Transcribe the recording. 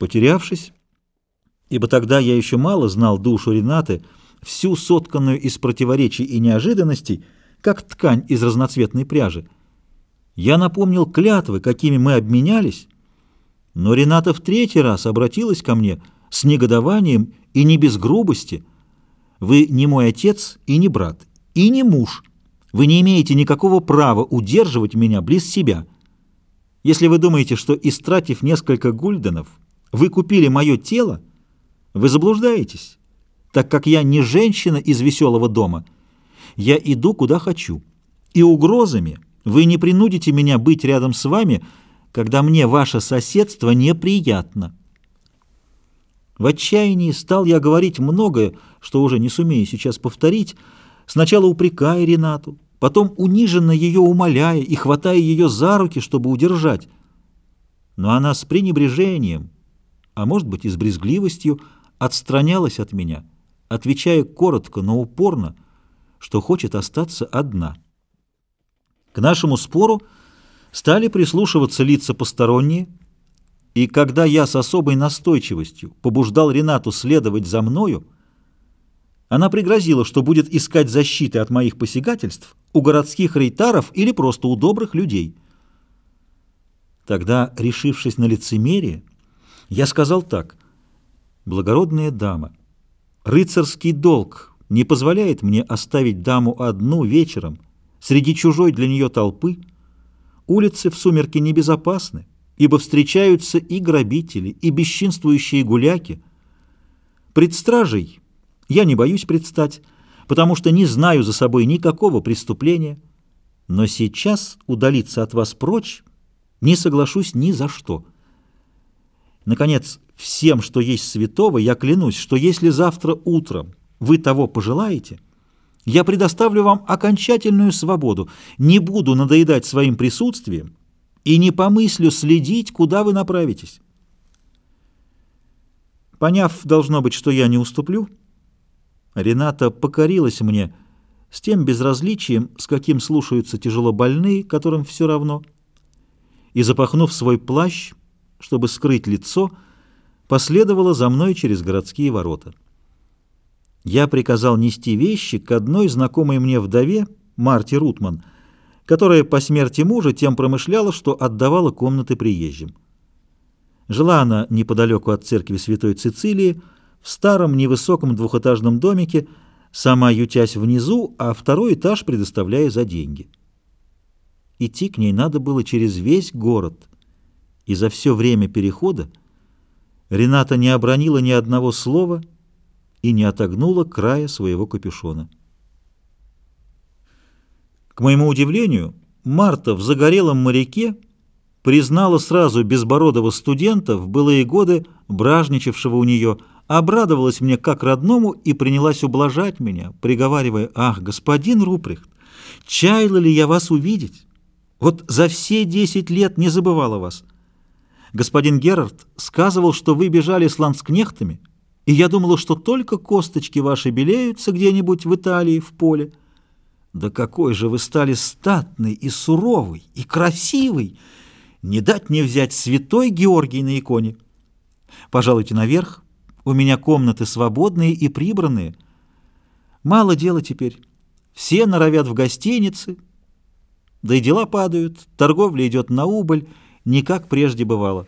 Потерявшись, ибо тогда я еще мало знал душу Ренаты, всю сотканную из противоречий и неожиданностей, как ткань из разноцветной пряжи, я напомнил клятвы, какими мы обменялись, но Рената в третий раз обратилась ко мне с негодованием и не без грубости. «Вы не мой отец и не брат, и не муж. Вы не имеете никакого права удерживать меня близ себя. Если вы думаете, что, истратив несколько гульденов, вы купили мое тело, вы заблуждаетесь, так как я не женщина из веселого дома. Я иду, куда хочу, и угрозами вы не принудите меня быть рядом с вами, когда мне ваше соседство неприятно. В отчаянии стал я говорить многое, что уже не сумею сейчас повторить, сначала упрекая Ренату, потом униженно ее умоляя и хватая ее за руки, чтобы удержать. Но она с пренебрежением, а может быть и с брезгливостью, отстранялась от меня, отвечая коротко, но упорно, что хочет остаться одна. К нашему спору стали прислушиваться лица посторонние, и когда я с особой настойчивостью побуждал Ренату следовать за мною, она пригрозила, что будет искать защиты от моих посягательств у городских рейтаров или просто у добрых людей. Тогда, решившись на лицемерие, я сказал так. «Благородная дама, рыцарский долг не позволяет мне оставить даму одну вечером среди чужой для нее толпы. Улицы в сумерки небезопасны, ибо встречаются и грабители, и бесчинствующие гуляки. Пред стражей я не боюсь предстать, потому что не знаю за собой никакого преступления, но сейчас удалиться от вас прочь не соглашусь ни за что». Наконец, всем, что есть святого, я клянусь, что если завтра утром вы того пожелаете, я предоставлю вам окончательную свободу, не буду надоедать своим присутствием и не помыслю следить, куда вы направитесь. Поняв, должно быть, что я не уступлю, Рената покорилась мне с тем безразличием, с каким слушаются тяжело больные, которым все равно, и, запахнув свой плащ, чтобы скрыть лицо, последовала за мной через городские ворота. Я приказал нести вещи к одной знакомой мне вдове, Марте Рутман, которая по смерти мужа тем промышляла, что отдавала комнаты приезжим. Жила она неподалеку от церкви Святой Цицилии, в старом невысоком двухэтажном домике, сама ютясь внизу, а второй этаж предоставляя за деньги. Идти к ней надо было через весь город — и за все время перехода Рената не обронила ни одного слова и не отогнула края своего капюшона. К моему удивлению, Марта в загорелом моряке признала сразу безбородого студента в былые годы, бражничавшего у нее, обрадовалась мне как родному и принялась ублажать меня, приговаривая, «Ах, господин Руприхт, чаяла ли я вас увидеть? Вот за все десять лет не забывала вас». Господин Герард сказывал, что вы бежали с ланскнехтами, и я думала, что только косточки ваши белеются где-нибудь в Италии в поле. Да какой же вы стали статный и суровый, и красивый! Не дать мне взять святой Георгий на иконе. Пожалуйте наверх, у меня комнаты свободные и прибранные. Мало дела теперь. Все норовят в гостинице, да и дела падают, торговля идет на убыль, не как прежде бывало.